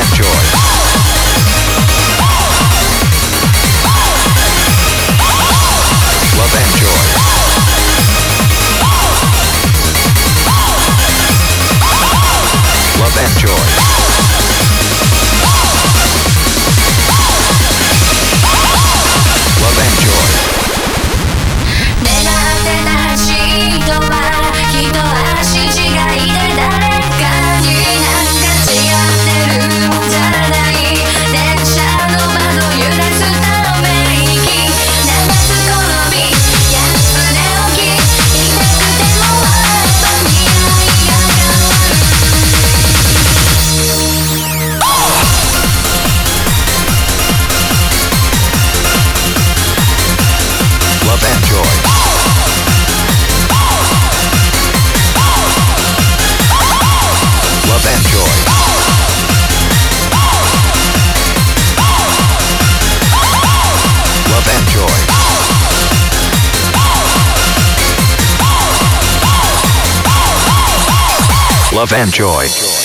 Joy. Love and joy.